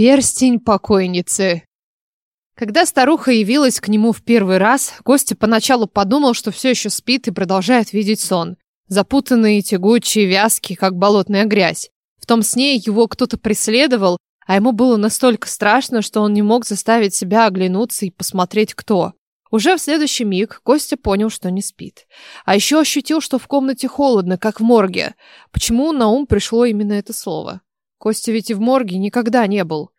Перстень покойницы. Когда старуха явилась к нему в первый раз, Костя поначалу подумал, что все еще спит и продолжает видеть сон. Запутанные, тягучие, вязкие, как болотная грязь. В том сне его кто-то преследовал, а ему было настолько страшно, что он не мог заставить себя оглянуться и посмотреть, кто. Уже в следующий миг Костя понял, что не спит. А еще ощутил, что в комнате холодно, как в морге. Почему на ум пришло именно это слово? Костя ведь и в морге никогда не был.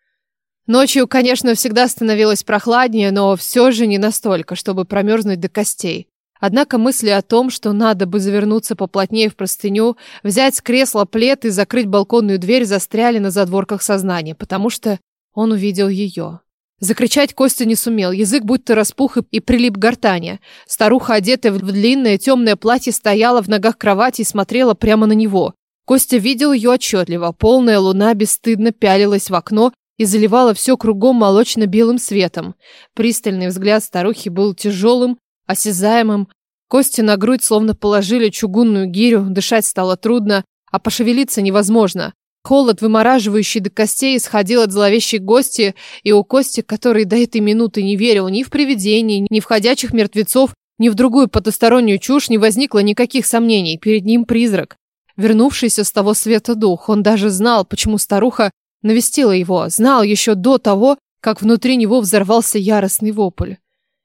Ночью, конечно, всегда становилось прохладнее, но все же не настолько, чтобы промерзнуть до костей. Однако мысли о том, что надо бы завернуться поплотнее в простыню, взять с кресла плед и закрыть балконную дверь, застряли на задворках сознания, потому что он увидел ее. Закричать Костя не сумел, язык будто распух и прилип к гортани. Старуха, одетая в длинное темное платье, стояла в ногах кровати и смотрела прямо на него. Костя видел ее отчетливо. Полная луна бесстыдно пялилась в окно и заливала все кругом молочно-белым светом. Пристальный взгляд старухи был тяжелым, осязаемым. Кости на грудь словно положили чугунную гирю, дышать стало трудно, а пошевелиться невозможно. Холод, вымораживающий до костей, исходил от зловещей гости, и у Кости, который до этой минуты не верил ни в привидений, ни в ходячих мертвецов, ни в другую потустороннюю чушь, не возникло никаких сомнений. Перед ним призрак. Вернувшийся с того света дух. Он даже знал, почему старуха навестила его. Знал еще до того, как внутри него взорвался яростный вопль.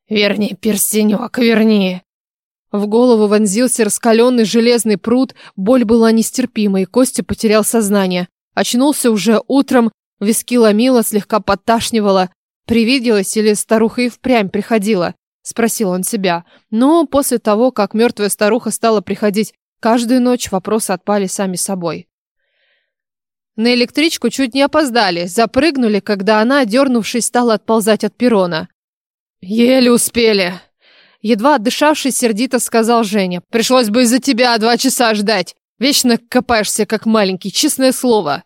«Верни, перстенек, верни!» В голову вонзился раскаленный железный пруд, боль была нестерпимой, Костя потерял сознание. Очнулся уже утром, виски ломило, слегка подташнивало. Привиделось или старуха и впрямь приходила? Спросил он себя. Но после того, как мертвая старуха стала приходить каждую ночь, вопросы отпали сами собой. На электричку чуть не опоздали, запрыгнули, когда она, дернувшись, стала отползать от перрона. «Еле успели!» Едва отдышавшись, сердито сказал Женя. «Пришлось бы из-за тебя два часа ждать. Вечно копаешься, как маленький, честное слово».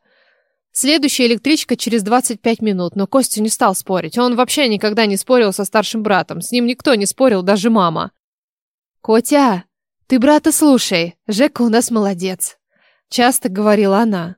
Следующая электричка через 25 минут, но Костя не стал спорить. Он вообще никогда не спорил со старшим братом. С ним никто не спорил, даже мама. «Котя, ты брата слушай. Жека у нас молодец», — часто говорила она.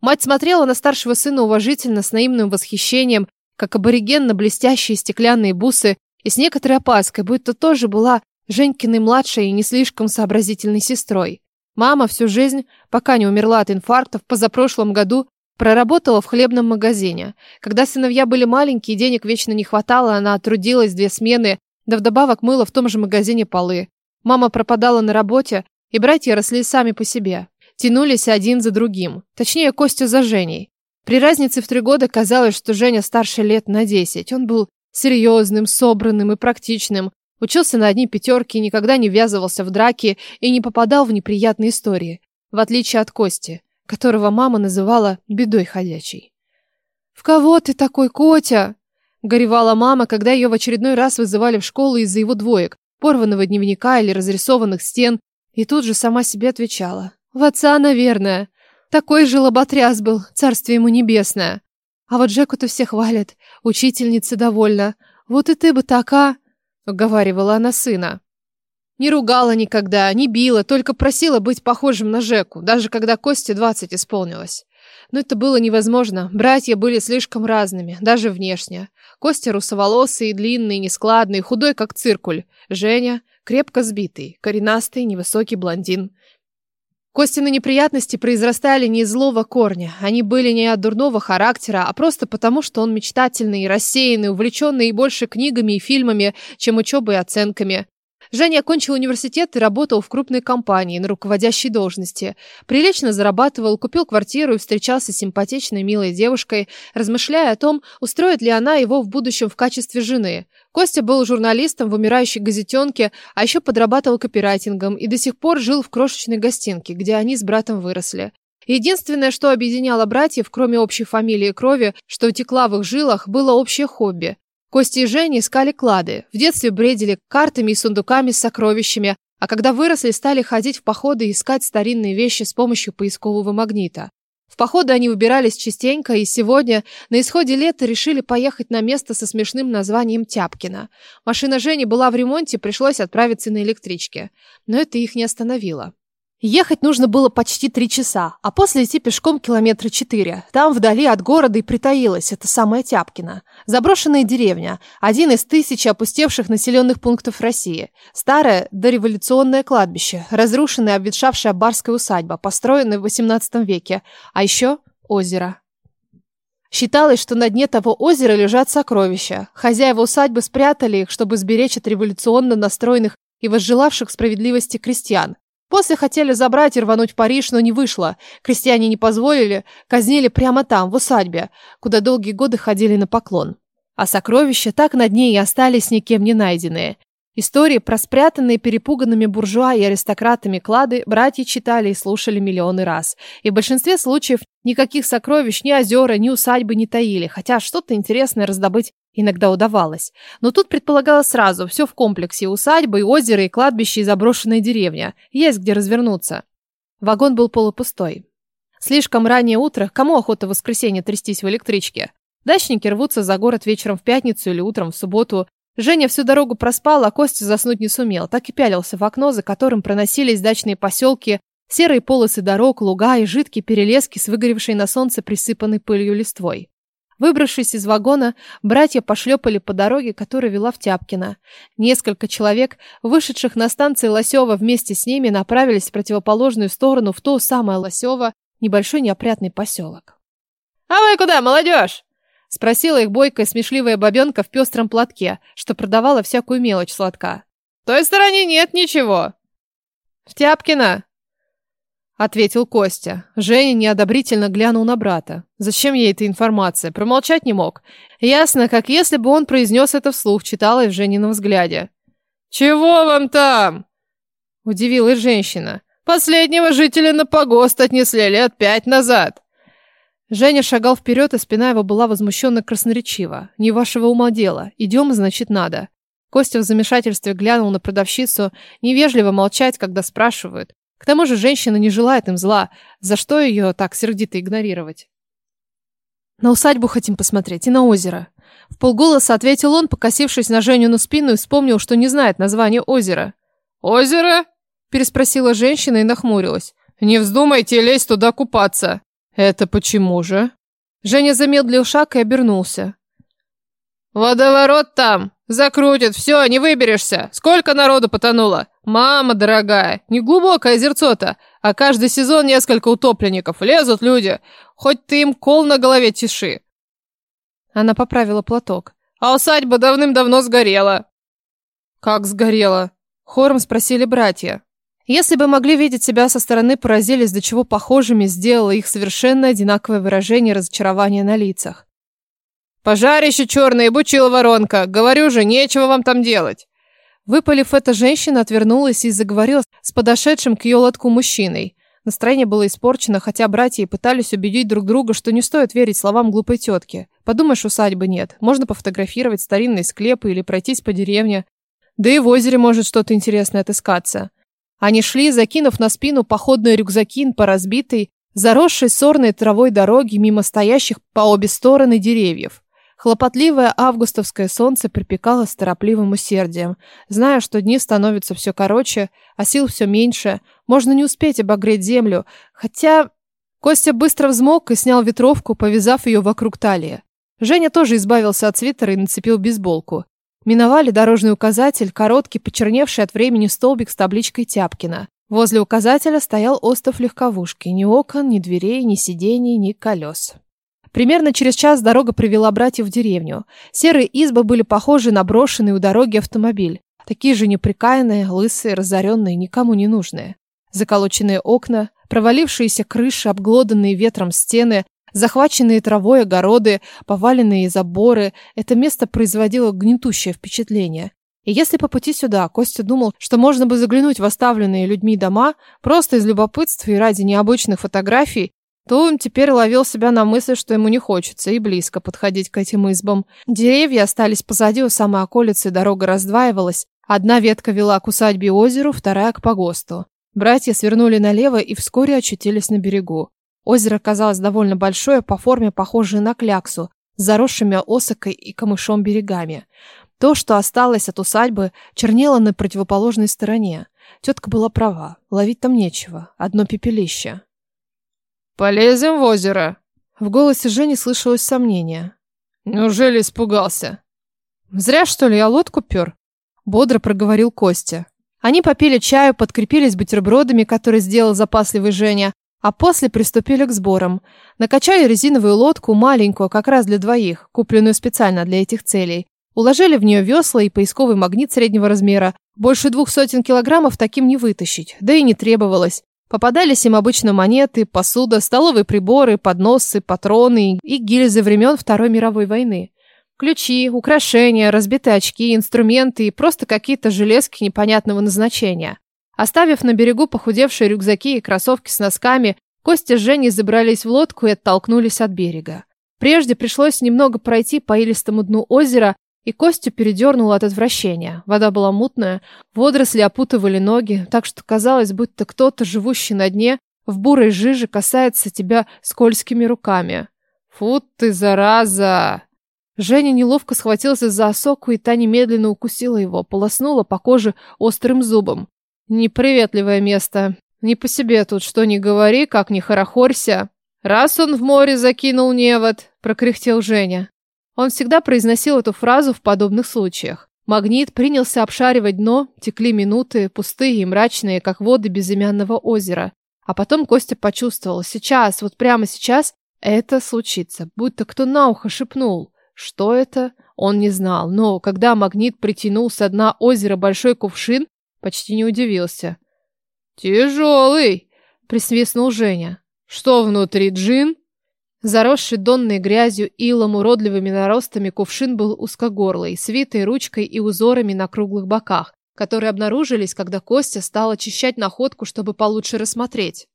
Мать смотрела на старшего сына уважительно, с наивным восхищением, как абориген на блестящие стеклянные бусы и с некоторой опаской, будто тоже была Женькиной младшей и не слишком сообразительной сестрой. Мама всю жизнь, пока не умерла от инфаркта, в позапрошлом году проработала в хлебном магазине. Когда сыновья были маленькие, денег вечно не хватало, она трудилась две смены, да вдобавок мыла в том же магазине полы. Мама пропадала на работе, и братья росли сами по себе. Тянулись один за другим. Точнее, Костя за Женей. При разнице в три года казалось, что Женя старше лет на десять. Он был серьезным, собранным и практичным, учился на одни пятерки, никогда не ввязывался в драки и не попадал в неприятные истории, в отличие от Кости, которого мама называла бедой ходячей. «В кого ты такой, Котя?» – горевала мама, когда ее в очередной раз вызывали в школу из-за его двоек, порванного дневника или разрисованных стен, и тут же сама себе отвечала. «В отца, наверное. Такой же лоботряс был, царствие ему небесное. А вот Жеку-то все хвалят, учительница довольна. Вот и ты бы така, уговаривала она сына. Не ругала никогда, не била, только просила быть похожим на Жеку, даже когда Косте двадцать исполнилось. Но это было невозможно. Братья были слишком разными, даже внешне. Костя русоволосый, длинный, нескладный, худой, как циркуль. Женя крепко сбитый, коренастый, невысокий блондин. Костины неприятности произрастали не из злого корня. Они были не от дурного характера, а просто потому, что он мечтательный, рассеянный, увлеченный больше книгами и фильмами, чем учебой и оценками. Женя окончил университет и работал в крупной компании на руководящей должности. Прилично зарабатывал, купил квартиру и встречался с симпатичной, милой девушкой, размышляя о том, устроит ли она его в будущем в качестве жены. Костя был журналистом в умирающей газетенке, а еще подрабатывал копирайтингом и до сих пор жил в крошечной гостинке, где они с братом выросли. Единственное, что объединяло братьев, кроме общей фамилии и крови, что текла в их жилах, было общее хобби. Костя и Женя искали клады. В детстве бредили картами и сундуками с сокровищами, а когда выросли, стали ходить в походы и искать старинные вещи с помощью поискового магнита. В походы они выбирались частенько, и сегодня, на исходе лета, решили поехать на место со смешным названием Тяпкино. Машина Жени была в ремонте, пришлось отправиться на электричке. Но это их не остановило. Ехать нужно было почти три часа, а после идти пешком километра четыре. Там, вдали от города, и притаилась эта самая Тяпкина. Заброшенная деревня, один из тысячи опустевших населенных пунктов России. Старое дореволюционное кладбище, разрушенная обветшавшая барская усадьба, построенная в XVIII веке, а еще озеро. Считалось, что на дне того озера лежат сокровища. Хозяева усадьбы спрятали их, чтобы сберечь от революционно настроенных и возжелавших справедливости крестьян. После хотели забрать и рвануть в Париж, но не вышло. Крестьяне не позволили, казнили прямо там, в усадьбе, куда долгие годы ходили на поклон. А сокровища так на дне и остались никем не найденные. Истории про спрятанные перепуганными буржуа и аристократами клады братья читали и слушали миллионы раз. И в большинстве случаев никаких сокровищ ни озера, ни усадьбы не таили, хотя что-то интересное раздобыть иногда удавалось. Но тут предполагалось сразу, все в комплексе, усадьба, и озеро, и кладбище, и заброшенная деревня. Есть где развернуться. Вагон был полупустой. Слишком раннее утро, кому охота в воскресенье трястись в электричке? Дачники рвутся за город вечером в пятницу или утром в субботу, Женя всю дорогу проспал, а Костя заснуть не сумел. Так и пялился в окно, за которым проносились дачные поселки, серые полосы дорог, луга и жидкие перелески с выгоревшей на солнце присыпанной пылью листвой. Выбравшись из вагона, братья пошлепали по дороге, которая вела в Тяпкино. Несколько человек, вышедших на станции Лосева вместе с ними, направились в противоположную сторону, в то самое Лосево, небольшой неопрятный поселок. «А вы куда, молодежь?» Спросила их бойкая смешливая бабенка в пестром платке, что продавала всякую мелочь сладка. «В той стороне нет ничего». «В Тяпкино», — ответил Костя. Женя неодобрительно глянул на брата. Зачем ей эта информация? Промолчать не мог. Ясно, как если бы он произнес это вслух, читалось в Женином взгляде. «Чего вам там?» — удивилась женщина. «Последнего жителя на погост отнесли лет пять назад». Женя шагал вперед, и спина его была возмущенно красноречива. «Не вашего ума дело. Идем, значит, надо». Костя в замешательстве глянул на продавщицу, невежливо молчать, когда спрашивают. К тому же женщина не желает им зла. За что ее так сердито игнорировать? «На усадьбу хотим посмотреть и на озеро». В полголоса ответил он, покосившись на Женю на спину и вспомнил, что не знает название озера. «Озеро?» – переспросила женщина и нахмурилась. «Не вздумайте лезть туда купаться!» «Это почему же?» Женя замедлил шаг и обернулся. «Водоворот там! Закрутит, все, не выберешься! Сколько народу потонуло! Мама дорогая, не глубокое озерцо-то, а каждый сезон несколько утопленников, лезут люди, хоть ты им кол на голове тиши!» Она поправила платок. «А усадьба давным-давно сгорела!» «Как сгорела?» Хором спросили братья. Если бы могли видеть себя со стороны, поразились, до чего похожими сделало их совершенно одинаковое выражение разочарования на лицах. «Пожарище черное, бучила воронка! Говорю же, нечего вам там делать!» Выпалив это, женщина отвернулась и заговорила с подошедшим к ее лотку мужчиной. Настроение было испорчено, хотя братья и пытались убедить друг друга, что не стоит верить словам глупой тетки. Подумаешь, усадьбы нет. Можно пофотографировать старинные склепы или пройтись по деревне. Да и в озере может что-то интересное отыскаться. Они шли, закинув на спину походный рюкзаки по разбитой, заросшей сорной травой дороге мимо стоящих по обе стороны деревьев. Хлопотливое августовское солнце припекало с торопливым усердием. Зная, что дни становятся все короче, а сил все меньше, можно не успеть обогреть землю, хотя... Костя быстро взмок и снял ветровку, повязав ее вокруг талии. Женя тоже избавился от свитера и нацепил бейсболку. Миновали дорожный указатель, короткий, почерневший от времени столбик с табличкой Тяпкина. Возле указателя стоял остов легковушки. Ни окон, ни дверей, ни сидений, ни колес. Примерно через час дорога привела братьев в деревню. Серые избы были похожи на брошенный у дороги автомобиль. Такие же неприкаянные, лысые, разоренные, никому не нужные. Заколоченные окна, провалившиеся крыши, обглоданные ветром стены, Захваченные травой огороды, поваленные заборы, это место производило гнетущее впечатление. И если по пути сюда Костя думал, что можно бы заглянуть в оставленные людьми дома просто из любопытства и ради необычных фотографий, то он теперь ловил себя на мысли, что ему не хочется и близко подходить к этим избам. Деревья остались позади у самой околицы, дорога раздваивалась. Одна ветка вела к усадьбе озеру, вторая к погосту. Братья свернули налево и вскоре очутились на берегу. Озеро казалось довольно большое, по форме похожее на кляксу, с заросшими осокой и камышом берегами. То, что осталось от усадьбы, чернело на противоположной стороне. Тетка была права. Ловить там нечего. Одно пепелище. «Полезем в озеро?» В голосе Жени слышалось сомнение. «Неужели испугался?» «Зря, что ли, я лодку пер?» Бодро проговорил Костя. Они попили чаю, подкрепились бутербродами, которые сделал запасливый Женя, а после приступили к сборам. Накачали резиновую лодку, маленькую, как раз для двоих, купленную специально для этих целей. Уложили в нее весла и поисковый магнит среднего размера. Больше двух сотен килограммов таким не вытащить, да и не требовалось. Попадались им обычно монеты, посуда, столовые приборы, подносы, патроны и гильзы времен Второй мировой войны. Ключи, украшения, разбитые очки, инструменты и просто какие-то железки непонятного назначения. Оставив на берегу похудевшие рюкзаки и кроссовки с носками, Костя с Женей забрались в лодку и оттолкнулись от берега. Прежде пришлось немного пройти по илистому дну озера, и Костю передернуло от отвращения. Вода была мутная, водоросли опутывали ноги, так что казалось, будто кто-то, живущий на дне, в бурой жиже касается тебя скользкими руками. «Фу ты, зараза!» Женя неловко схватился за осоку, и та немедленно укусила его, полоснула по коже острым зубом. Неприветливое место. Не по себе тут что ни говори, как ни хорохорься. Раз он в море закинул невод, прокряхтел Женя. Он всегда произносил эту фразу в подобных случаях. Магнит принялся обшаривать дно, текли минуты, пустые и мрачные, как воды безымянного озера. А потом Костя почувствовал, сейчас, вот прямо сейчас, это случится, будто кто на ухо шепнул. Что это? Он не знал, но когда магнит притянул со дна озера большой кувшин, почти не удивился. «Тяжелый!» — присвистнул Женя. «Что внутри, джин?» Заросший донной грязью, илом, уродливыми наростами, кувшин был узкогорлый, с витой ручкой и узорами на круглых боках, которые обнаружились, когда Костя стал очищать находку, чтобы получше рассмотреть.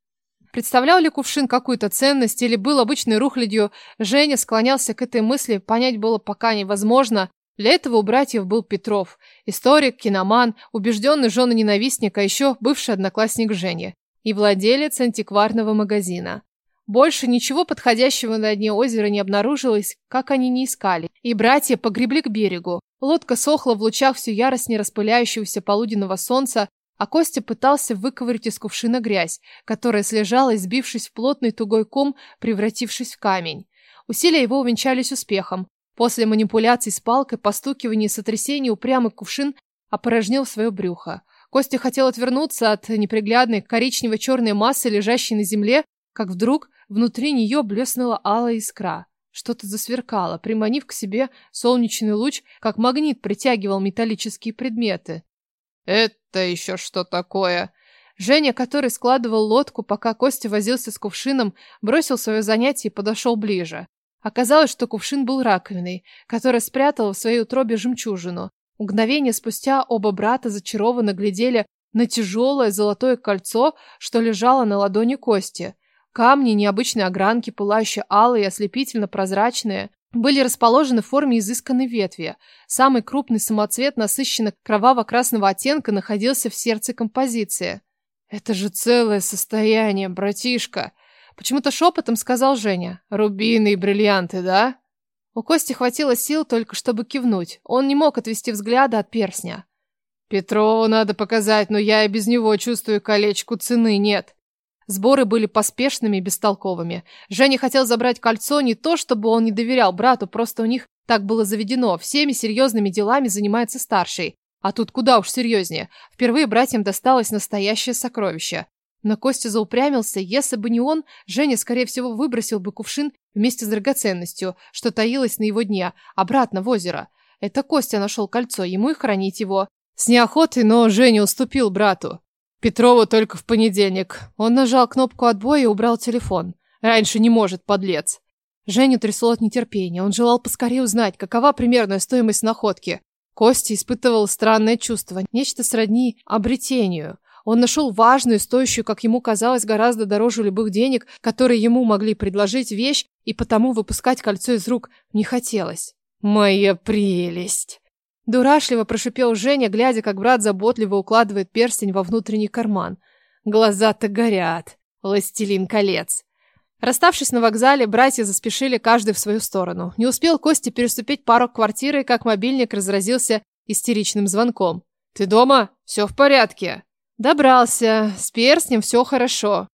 Представлял ли кувшин какую-то ценность или был обычной рухлядью, Женя склонялся к этой мысли, понять было пока невозможно. Для этого у братьев был Петров, историк, киноман, убежденный жены-ненавистник, а еще бывший одноклассник Жени и владелец антикварного магазина. Больше ничего подходящего на дне озера не обнаружилось, как они не искали, и братья погребли к берегу. Лодка сохла в лучах все яростнее распыляющегося полуденного солнца, а Костя пытался выковырять из кувшина грязь, которая слежала, сбившись в плотный тугой ком, превратившись в камень. Усилия его увенчались успехом. После манипуляций с палкой, постукивания и сотрясений упрямый кувшин опорожнил свое брюхо. Костя хотел отвернуться от неприглядной коричнево-черной массы, лежащей на земле, как вдруг внутри нее блеснула алая искра. Что-то засверкало, приманив к себе солнечный луч, как магнит притягивал металлические предметы. «Это еще что такое?» Женя, который складывал лодку, пока Костя возился с кувшином, бросил свое занятие и подошел ближе. Оказалось, что кувшин был раковиной, которая спрятала в своей утробе жемчужину. Мгновение спустя оба брата зачарованно глядели на тяжелое золотое кольцо, что лежало на ладони Кости. Камни необычной огранки, пылающие алые ослепительно прозрачные были расположены в форме изысканной ветви. Самый крупный самоцвет насыщенно кроваво-красного оттенка находился в сердце композиции. «Это же целое состояние, братишка!» Почему-то шепотом сказал Женя. «Рубины и бриллианты, да?» У Кости хватило сил только, чтобы кивнуть. Он не мог отвести взгляда от перстня. «Петрову надо показать, но я и без него чувствую колечку цены нет. Сборы были поспешными и бестолковыми. Женя хотел забрать кольцо не то, чтобы он не доверял брату, просто у них так было заведено. Всеми серьезными делами занимается старший. А тут куда уж серьезнее. Впервые братьям досталось настоящее сокровище. Но Костя заупрямился, если бы не он, Женя, скорее всего, выбросил бы кувшин вместе с драгоценностью, что таилось на его дне, обратно в озеро. Это Костя нашел кольцо, ему и хранить его. С неохотой, но Женя уступил брату. Петрову только в понедельник. Он нажал кнопку отбоя и убрал телефон. Раньше не может, подлец. Женю трясло от нетерпения. Он желал поскорее узнать, какова примерная стоимость находки. Костя испытывал странное чувство, нечто сродни обретению. Он нашел важную, стоящую, как ему казалось, гораздо дороже любых денег, которые ему могли предложить вещь, и потому выпускать кольцо из рук не хотелось. «Моя прелесть!» Дурашливо прошипел Женя, глядя, как брат заботливо укладывает перстень во внутренний карман. Глаза-то горят. Властелин колец. Расставшись на вокзале, братья заспешили каждый в свою сторону. Не успел Костя переступить порог квартиры, как мобильник разразился истеричным звонком. «Ты дома? Все в порядке?» Добрался. С перстнем все хорошо.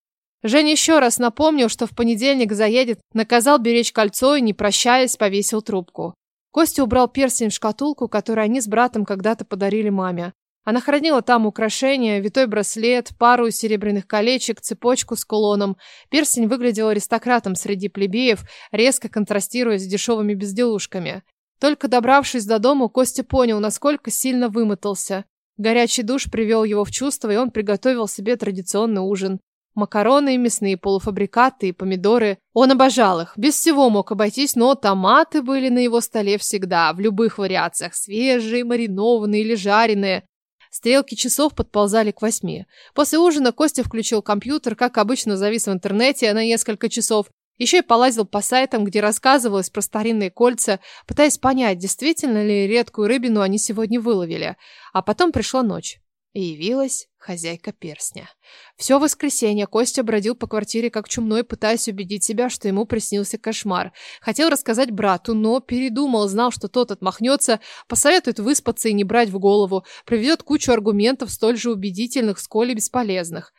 Женя еще раз напомнил, что в понедельник заедет, наказал беречь кольцо и, не прощаясь, повесил трубку. Костя убрал перстень в шкатулку, которую они с братом когда-то подарили маме. Она хранила там украшения, витой браслет, пару серебряных колечек, цепочку с кулоном. Перстень выглядел аристократом среди плебеев, резко контрастируя с дешевыми безделушками. Только добравшись до дома, Костя понял, насколько сильно вымотался. Горячий душ привел его в чувство, и он приготовил себе традиционный ужин. Макароны, мясные полуфабрикаты и помидоры. Он обожал их. Без всего мог обойтись, но томаты были на его столе всегда, в любых вариациях. Свежие, маринованные или жареные. Стрелки часов подползали к восьми. После ужина Костя включил компьютер, как обычно завис в интернете на несколько часов. Еще и полазил по сайтам, где рассказывалось про старинные кольца, пытаясь понять, действительно ли редкую рыбину они сегодня выловили. А потом пришла ночь. И явилась хозяйка перстня. Все воскресенье Костя бродил по квартире как чумной, пытаясь убедить себя, что ему приснился кошмар. Хотел рассказать брату, но передумал, знал, что тот отмахнется, посоветует выспаться и не брать в голову, приведет кучу аргументов, столь же убедительных, сколь и бесполезных.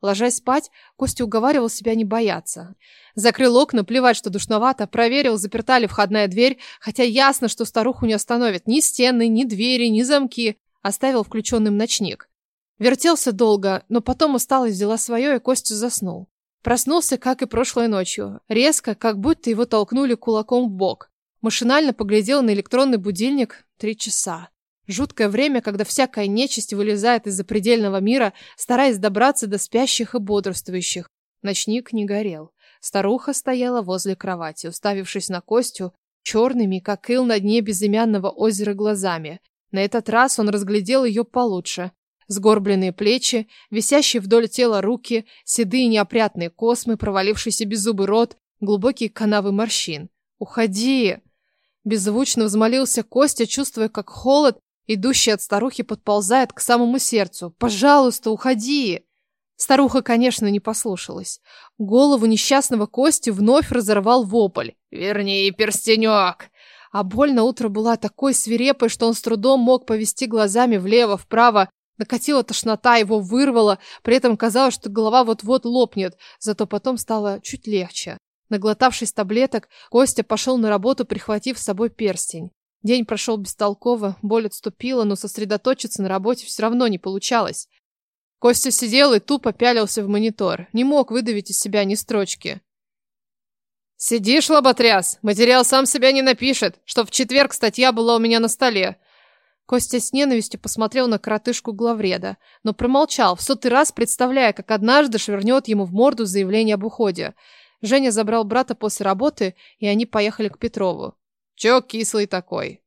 Ложась спать, Костя уговаривал себя не бояться. Закрыл окна, плевать, что душновато, проверил, заперта ли входная дверь, хотя ясно, что старуху не остановят ни стены, ни двери, ни замки. Оставил включенным ночник. Вертелся долго, но потом усталость взяла свое, и Костя заснул. Проснулся, как и прошлой ночью. Резко, как будто его толкнули кулаком в бок. Машинально поглядел на электронный будильник. Три часа. Жуткое время, когда всякая нечисть вылезает из запредельного мира, стараясь добраться до спящих и бодрствующих. Ночник не горел. Старуха стояла возле кровати, уставившись на Костю, черными, как ил на дне безымянного озера глазами. На этот раз он разглядел ее получше. Сгорбленные плечи, висящие вдоль тела руки, седые неопрятные космы, провалившийся беззубый рот, глубокие канавы морщин. «Уходи!» Беззвучно взмолился Костя, чувствуя, как холод, идущий от старухи, подползает к самому сердцу. «Пожалуйста, уходи!» Старуха, конечно, не послушалась. Голову несчастного Кости вновь разорвал вопль. «Верни перстенек!» А боль на утро была такой свирепой, что он с трудом мог повести глазами влево-вправо. Накатила тошнота, его вырвало, при этом казалось, что голова вот-вот лопнет, зато потом стало чуть легче. Наглотавшись таблеток, Костя пошел на работу, прихватив с собой перстень. День прошел бестолково, боль отступила, но сосредоточиться на работе все равно не получалось. Костя сидел и тупо пялился в монитор, не мог выдавить из себя ни строчки. «Сидишь, лоботряс! Материал сам себя не напишет, что в четверг статья была у меня на столе». Костя с ненавистью посмотрел на коротышку главреда, но промолчал, в сотый раз представляя, как однажды швырнет ему в морду заявление об уходе. Женя забрал брата после работы, и они поехали к Петрову. «Чё кислый такой?»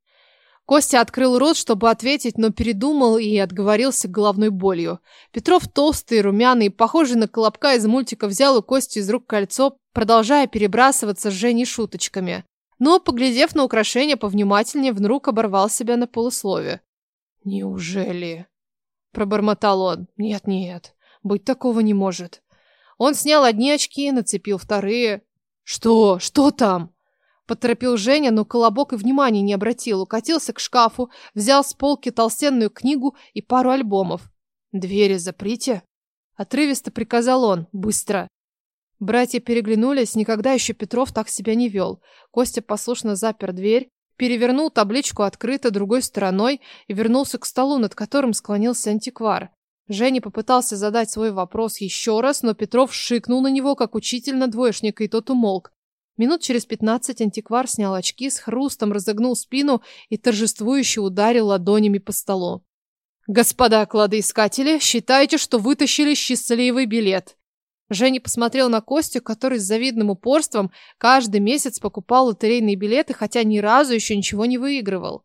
Костя открыл рот, чтобы ответить, но передумал и отговорился головной болью. Петров толстый, румяный, похожий на колобка из мультика, взял у Кости из рук кольцо, продолжая перебрасываться с Женей шуточками. Но, поглядев на украшение повнимательнее, вдруг оборвал себя на полуслове. «Неужели?» – пробормотал он. «Нет-нет, быть такого не может». Он снял одни очки, нацепил вторые. «Что? Что там?» Поторопил Женя, но Колобок и внимания не обратил. Укатился к шкафу, взял с полки толстенную книгу и пару альбомов. «Двери заприте!» Отрывисто приказал он. «Быстро!» Братья переглянулись, никогда еще Петров так себя не вел. Костя послушно запер дверь, перевернул табличку открыто другой стороной и вернулся к столу, над которым склонился антиквар. Женя попытался задать свой вопрос еще раз, но Петров шикнул на него, как учитель на двоечника, и тот умолк. Минут через пятнадцать антиквар снял очки, с хрустом разогнул спину и торжествующе ударил ладонями по столу. «Господа кладоискатели, считайте, что вытащили счастливый билет!» Женя посмотрел на Костю, который с завидным упорством каждый месяц покупал лотерейные билеты, хотя ни разу еще ничего не выигрывал.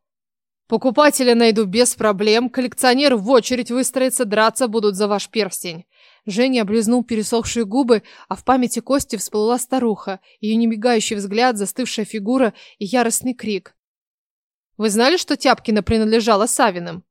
«Покупателя найду без проблем, коллекционер в очередь выстроится, драться будут за ваш перстень!» Женя облизнул пересохшие губы, а в памяти Кости всплыла старуха, ее немигающий взгляд, застывшая фигура и яростный крик. «Вы знали, что Тяпкина принадлежала Савиным?»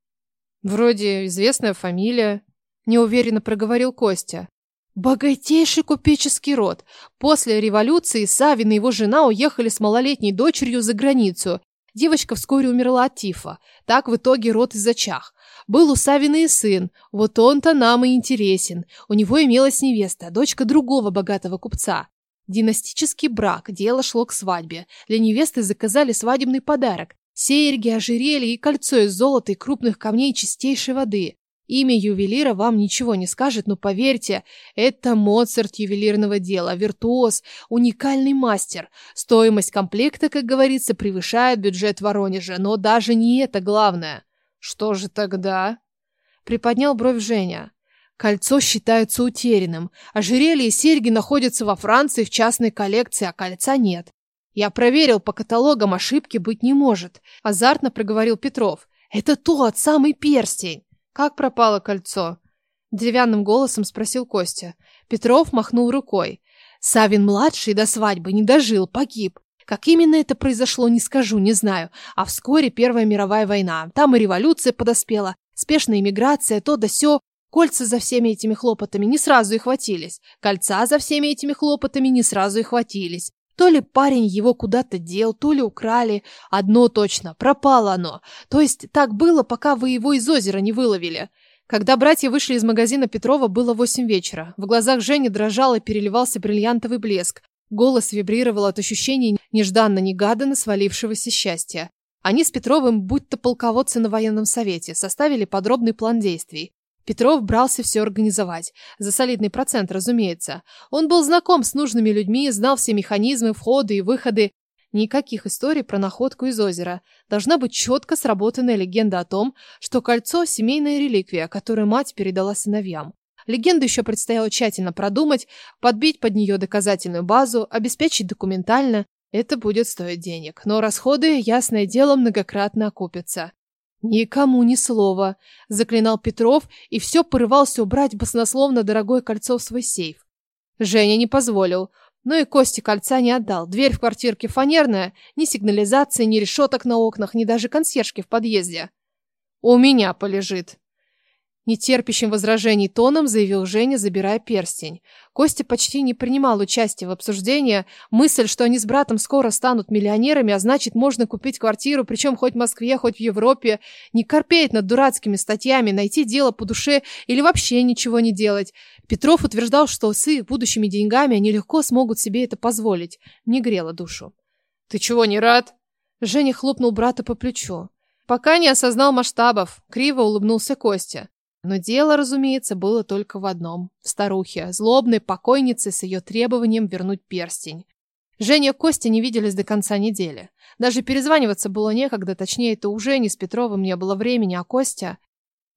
«Вроде известная фамилия», — неуверенно проговорил Костя. Богатейший купеческий род. После революции Савин и его жена уехали с малолетней дочерью за границу. Девочка вскоре умерла от тифа. Так в итоге род и зачах. Был у Савины и сын. Вот он-то нам и интересен. У него имелась невеста, дочка другого богатого купца. Династический брак, дело шло к свадьбе. Для невесты заказали свадебный подарок. Серьги, ожерелье и кольцо из золота и крупных камней чистейшей воды. Имя ювелира вам ничего не скажет, но поверьте, это Моцарт ювелирного дела, виртуоз, уникальный мастер. Стоимость комплекта, как говорится, превышает бюджет Воронежа, но даже не это главное. Что же тогда? Приподнял бровь Женя. Кольцо считается утерянным. Ожерелье и серьги находятся во Франции в частной коллекции, а кольца нет. Я проверил по каталогам, ошибки быть не может. Азартно проговорил Петров. Это тот самый перстень. «Как пропало кольцо?» Деревянным голосом спросил Костя. Петров махнул рукой. Савин-младший до свадьбы не дожил, погиб. Как именно это произошло, не скажу, не знаю. А вскоре Первая мировая война. Там и революция подоспела, спешная иммиграция, то да сё. Кольца за всеми этими хлопотами не сразу и хватились. Кольца за всеми этими хлопотами не сразу и хватились. То ли парень его куда-то дел, то ли украли. Одно точно, пропало оно. То есть так было, пока вы его из озера не выловили. Когда братья вышли из магазина Петрова, было восемь вечера. В глазах Жени дрожал и переливался бриллиантовый блеск. Голос вибрировал от ощущения нежданно-негаданно свалившегося счастья. Они с Петровым, будто полководцы на военном совете, составили подробный план действий. Петров брался все организовать. За солидный процент, разумеется. Он был знаком с нужными людьми, знал все механизмы, входы и выходы. Никаких историй про находку из озера. Должна быть четко сработанная легенда о том, что кольцо – семейная реликвия, которую мать передала сыновьям. Легенду еще предстояло тщательно продумать, подбить под нее доказательную базу, обеспечить документально. Это будет стоить денег, но расходы, ясное дело, многократно окупятся. «Никому ни слова», — заклинал Петров и все порывался убрать баснословно дорогое кольцо в свой сейф. Женя не позволил, но и Кости кольца не отдал. Дверь в квартирке фанерная, ни сигнализации, ни решеток на окнах, ни даже консьержки в подъезде. «У меня полежит», Нетерпящим возражений тоном заявил Женя, забирая перстень. Костя почти не принимал участия в обсуждении. Мысль, что они с братом скоро станут миллионерами, а значит, можно купить квартиру, причем хоть в Москве, хоть в Европе, не корпеть над дурацкими статьями, найти дело по душе или вообще ничего не делать. Петров утверждал, что с их будущими деньгами они легко смогут себе это позволить. Не грело душу. «Ты чего, не рад?» Женя хлопнул брата по плечу. Пока не осознал масштабов, криво улыбнулся Костя. Но дело, разумеется, было только в одном. В старухе, злобной покойнице с ее требованием вернуть перстень. Женя и Костя не виделись до конца недели. Даже перезваниваться было некогда, точнее, это уже не с Петровым не было времени, а Костя...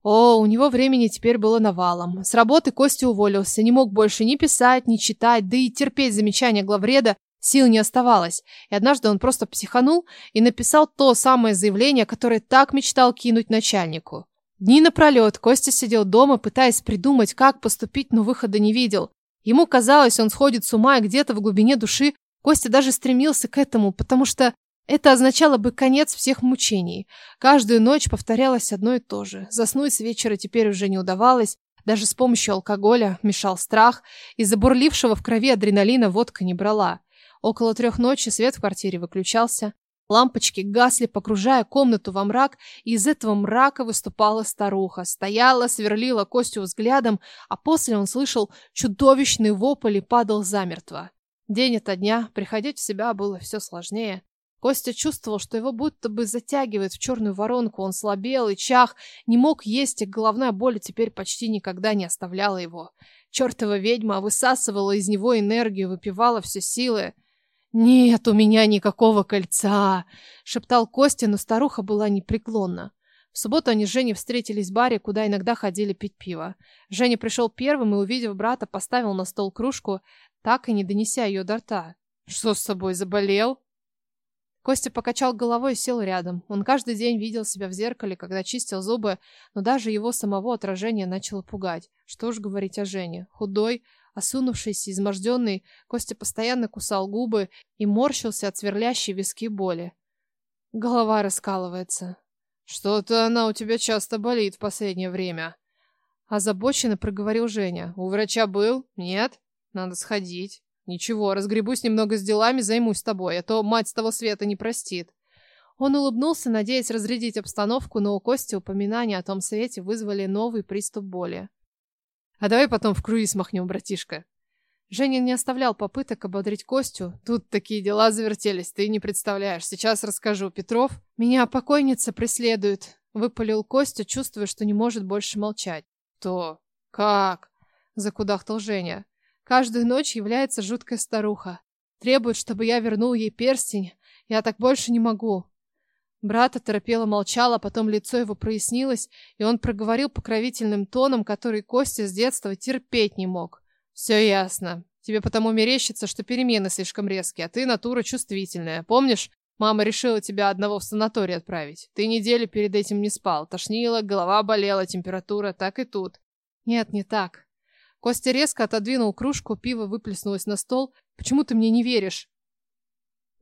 О, у него времени теперь было навалом. С работы Костя уволился, не мог больше ни писать, ни читать, да и терпеть замечания главреда сил не оставалось. И однажды он просто психанул и написал то самое заявление, которое так мечтал кинуть начальнику. Дни напролет Костя сидел дома, пытаясь придумать, как поступить, но выхода не видел. Ему казалось, он сходит с ума, и где-то в глубине души Костя даже стремился к этому, потому что это означало бы конец всех мучений. Каждую ночь повторялось одно и то же. Заснуть с вечера теперь уже не удавалось, даже с помощью алкоголя мешал страх, из-за бурлившего в крови адреналина водка не брала. Около трех ночи свет в квартире выключался. Лампочки гасли, погружая комнату во мрак, и из этого мрака выступала старуха. Стояла, сверлила Костю взглядом, а после он слышал чудовищный вопль и падал замертво. День ото дня приходить в себя было все сложнее. Костя чувствовал, что его будто бы затягивает в черную воронку. Он слабел и чах, не мог есть, и головная боль теперь почти никогда не оставляла его. Чертова ведьма высасывала из него энергию, выпивала все силы. «Нет у меня никакого кольца!» — шептал Костя, но старуха была непреклонна. В субботу они с Женей встретились в баре, куда иногда ходили пить пиво. Женя пришел первым и, увидев брата, поставил на стол кружку, так и не донеся ее до рта. «Что с собой, заболел?» Костя покачал головой и сел рядом. Он каждый день видел себя в зеркале, когда чистил зубы, но даже его самого отражение начало пугать. Что уж говорить о Жене. Худой, Осунувшийся, изможденный, Костя постоянно кусал губы и морщился от сверлящей виски боли. Голова раскалывается. «Что-то она у тебя часто болит в последнее время». Озабоченно проговорил Женя. «У врача был? Нет? Надо сходить. Ничего, разгребусь немного с делами, займусь тобой, а то мать с того света не простит». Он улыбнулся, надеясь разрядить обстановку, но у Кости упоминания о том свете вызвали новый приступ боли. «А давай потом в круиз махнем, братишка». Женя не оставлял попыток ободрить Костю. Тут такие дела завертелись, ты не представляешь. Сейчас расскажу. Петров, меня покойница преследует. Выпалил Костя, чувствуя, что не может больше молчать. То? Как? Закудахтал Женя. Каждую ночь является жуткая старуха. Требует, чтобы я вернул ей перстень. Я так больше не могу. Брат оторопело молчал, а потом лицо его прояснилось, и он проговорил покровительным тоном, который Костя с детства терпеть не мог. «Все ясно. Тебе потому мерещится, что перемены слишком резкие, а ты натура чувствительная. Помнишь, мама решила тебя одного в санаторий отправить? Ты неделю перед этим не спал. Тошнило, голова болела, температура, так и тут». «Нет, не так». Костя резко отодвинул кружку, пиво выплеснулось на стол. «Почему ты мне не веришь?»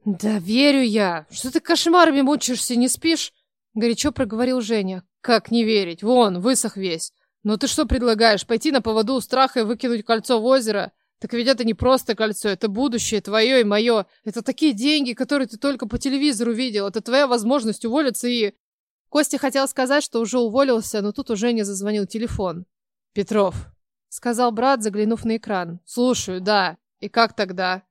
«Да верю я! Что ты кошмарами мучаешься, не спишь?» Горячо проговорил Женя. «Как не верить? Вон, высох весь. Но ты что предлагаешь, пойти на поводу у страха и выкинуть кольцо в озеро? Так ведь это не просто кольцо, это будущее твое и мое. Это такие деньги, которые ты только по телевизору видел. Это твоя возможность уволиться и...» Костя хотел сказать, что уже уволился, но тут у Жени зазвонил телефон. «Петров», — сказал брат, заглянув на экран. «Слушаю, да. И как тогда?»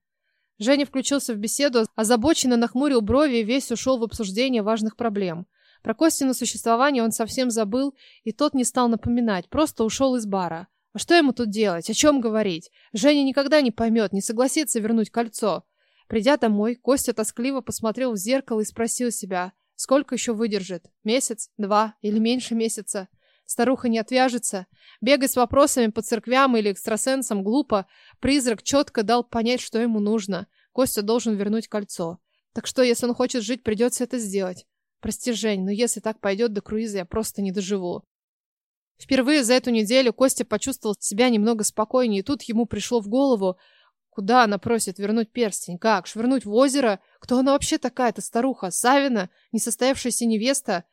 Женя включился в беседу, озабоченно нахмурил брови и весь ушел в обсуждение важных проблем. Про Костину существование он совсем забыл, и тот не стал напоминать, просто ушел из бара. А что ему тут делать? О чем говорить? Женя никогда не поймет, не согласится вернуть кольцо. Придя домой, Костя тоскливо посмотрел в зеркало и спросил себя, сколько еще выдержит? Месяц? Два? Или меньше месяца? Старуха не отвяжется. Бегать с вопросами по церквям или экстрасенсам глупо. Призрак четко дал понять, что ему нужно. Костя должен вернуть кольцо. Так что, если он хочет жить, придется это сделать. Прости, Жень, но если так пойдет до круиза, я просто не доживу. Впервые за эту неделю Костя почувствовал себя немного спокойнее, и тут ему пришло в голову, куда она просит вернуть перстень, как, швырнуть в озеро? Кто она вообще такая, эта старуха? Савина? Несостоявшаяся невеста?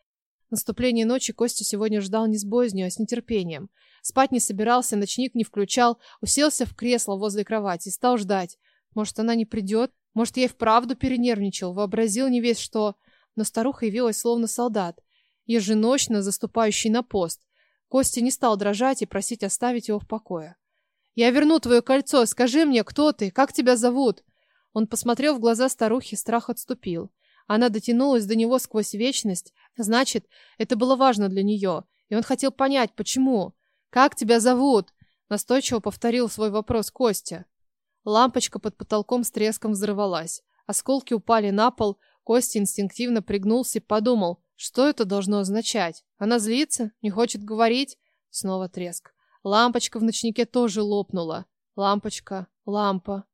Наступление ночи Костя сегодня ждал не с боязнью, а с нетерпением. Спать не собирался, ночник не включал, уселся в кресло возле кровати и стал ждать. Может, она не придет? Может, я и вправду перенервничал, вообразил не весь что. Но старуха явилась словно солдат, еженочно заступающий на пост. Костя не стал дрожать и просить оставить его в покое. «Я верну твое кольцо, скажи мне, кто ты, как тебя зовут?» Он посмотрел в глаза старухи, страх отступил. Она дотянулась до него сквозь вечность, значит, это было важно для нее, и он хотел понять, почему. «Как тебя зовут?» Настойчиво повторил свой вопрос Костя. Лампочка под потолком с треском взорвалась. Осколки упали на пол, Костя инстинктивно пригнулся и подумал, что это должно означать. Она злится? Не хочет говорить? Снова треск. Лампочка в ночнике тоже лопнула. Лампочка, лампа.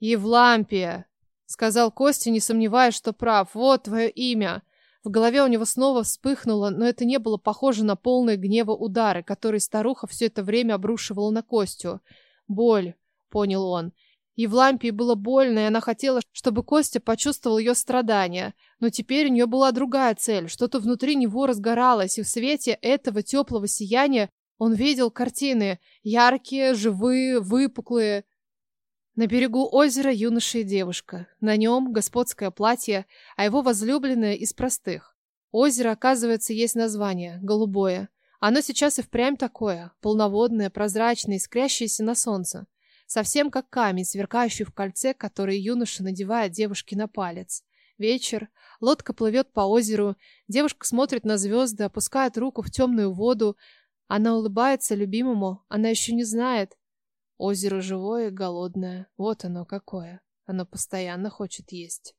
«Евлампия!» — сказал Костя, не сомневаясь, что прав. «Вот твое имя!» В голове у него снова вспыхнуло, но это не было похоже на полные гнева удары, которые старуха все это время обрушивала на Костю. «Боль», — понял он. Евлампии было больно, и она хотела, чтобы Костя почувствовал ее страдания. Но теперь у нее была другая цель. Что-то внутри него разгоралось, и в свете этого теплого сияния он видел картины. Яркие, живые, выпуклые. На берегу озера юноша и девушка. На нем господское платье, а его возлюбленная из простых. Озеро, оказывается, есть название – голубое. Оно сейчас и впрямь такое, полноводное, прозрачное, искрящееся на солнце. Совсем как камень, сверкающий в кольце, который юноша надевает девушке на палец. Вечер, лодка плывет по озеру, девушка смотрит на звезды, опускает руку в темную воду. Она улыбается любимому, она еще не знает, Озеро живое голодное. Вот оно какое. Оно постоянно хочет есть.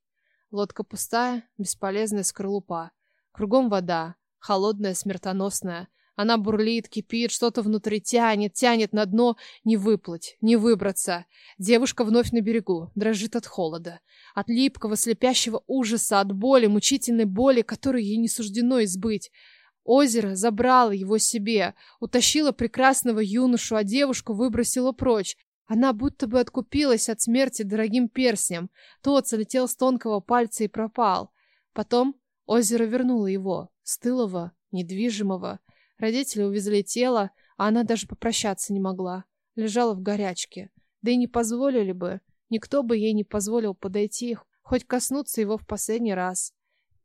Лодка пустая, бесполезная скорлупа. Кругом вода, холодная, смертоносная. Она бурлит, кипит, что-то внутри тянет, тянет на дно. Не выплыть, не выбраться. Девушка вновь на берегу, дрожит от холода. От липкого, слепящего ужаса, от боли, мучительной боли, которой ей не суждено избыть. Озеро забрало его себе, утащило прекрасного юношу, а девушку выбросило прочь. Она будто бы откупилась от смерти дорогим перстнем. Тот залетел с тонкого пальца и пропал. Потом озеро вернуло его, стылого, недвижимого. Родители увезли тело, а она даже попрощаться не могла. Лежала в горячке. Да и не позволили бы. Никто бы ей не позволил подойти, хоть коснуться его в последний раз.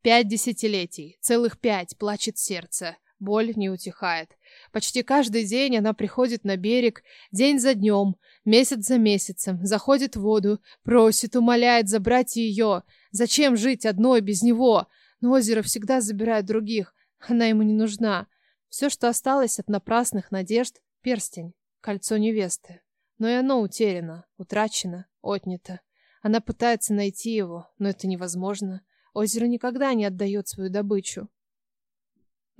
Пять десятилетий, целых пять, плачет сердце. Боль не утихает. Почти каждый день она приходит на берег, день за днем, месяц за месяцем, заходит в воду, просит, умоляет забрать ее. Зачем жить одной без него? Но озеро всегда забирает других. Она ему не нужна. Все, что осталось от напрасных надежд — перстень, кольцо невесты. Но и оно утеряно, утрачено, отнято. Она пытается найти его, но это невозможно. Озеро никогда не отдает свою добычу.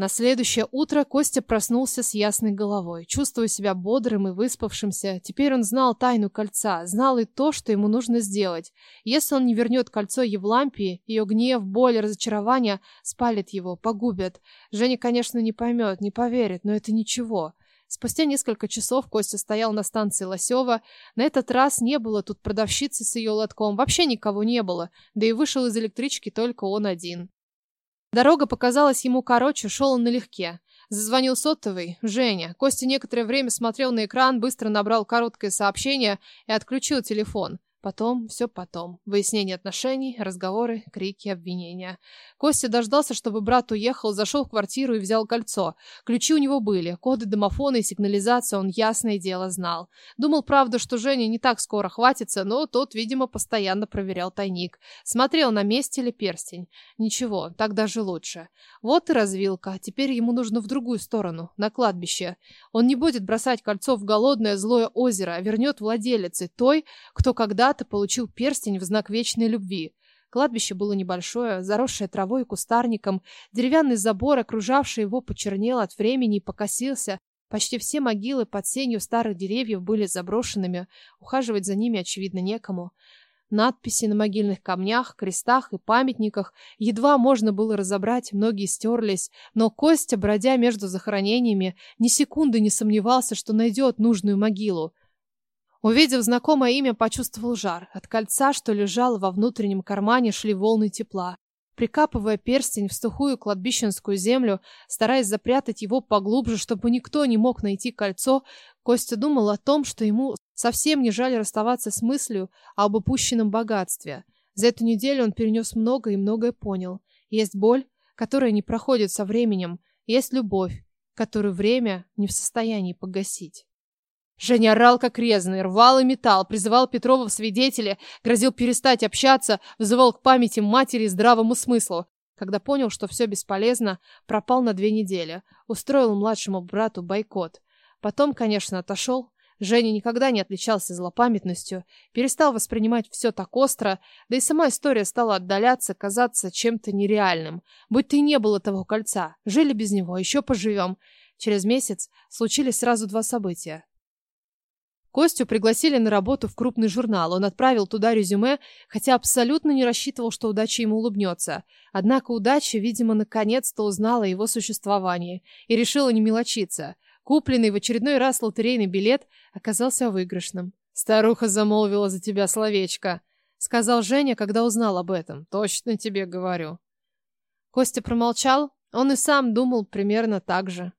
На следующее утро Костя проснулся с ясной головой, чувствуя себя бодрым и выспавшимся. Теперь он знал тайну кольца, знал и то, что ему нужно сделать. Если он не вернет кольцо Евлампии, ее гнев, боль, разочарование спалят его, погубят. Женя, конечно, не поймет, не поверит, но это ничего. Спустя несколько часов Костя стоял на станции Лосева. На этот раз не было тут продавщицы с ее лотком, вообще никого не было, да и вышел из электрички только он один. Дорога показалась ему короче, шел он налегке. Зазвонил сотовый. Женя. Костя некоторое время смотрел на экран, быстро набрал короткое сообщение и отключил телефон. Потом, все потом. Выяснение отношений, разговоры, крики, обвинения. Костя дождался, чтобы брат уехал, зашел в квартиру и взял кольцо. Ключи у него были, коды домофона и сигнализацию он ясное дело знал. Думал, правда, что Женя не так скоро хватится, но тот, видимо, постоянно проверял тайник. Смотрел, на месте ли перстень. Ничего, так даже лучше. Вот и развилка. Теперь ему нужно в другую сторону, на кладбище. Он не будет бросать кольцо в голодное злое озеро, а вернет владелице, той, кто когда когда-то получил перстень в знак вечной любви. Кладбище было небольшое, заросшее травой и кустарником. Деревянный забор, окружавший его, почернел от времени и покосился. Почти все могилы под сенью старых деревьев были заброшенными. Ухаживать за ними, очевидно, некому. Надписи на могильных камнях, крестах и памятниках едва можно было разобрать, многие стерлись, но Костя, бродя между захоронениями, ни секунды не сомневался, что найдет нужную могилу. Увидев знакомое имя, почувствовал жар. От кольца, что лежало во внутреннем кармане, шли волны тепла. Прикапывая перстень в сухую кладбищенскую землю, стараясь запрятать его поглубже, чтобы никто не мог найти кольцо, Костя думал о том, что ему совсем не жаль расставаться с мыслью об упущенном богатстве. За эту неделю он перенес много и многое понял. Есть боль, которая не проходит со временем, есть любовь, которую время не в состоянии погасить. Женя орал как резанный, рвал и металл, призывал Петрова в свидетели, грозил перестать общаться, вызывал к памяти матери и здравому смыслу. Когда понял, что все бесполезно, пропал на две недели. Устроил младшему брату бойкот. Потом, конечно, отошел. Женя никогда не отличался злопамятностью, перестал воспринимать все так остро, да и сама история стала отдаляться, казаться чем-то нереальным. Будь-то и не было того кольца. Жили без него, еще поживем. Через месяц случились сразу два события. Костю пригласили на работу в крупный журнал. Он отправил туда резюме, хотя абсолютно не рассчитывал, что удача ему улыбнется. Однако удача, видимо, наконец-то узнала его существовании и решила не мелочиться. Купленный в очередной раз лотерейный билет оказался выигрышным. «Старуха замолвила за тебя словечко», — сказал Женя, когда узнал об этом. «Точно тебе говорю». Костя промолчал. Он и сам думал примерно так же.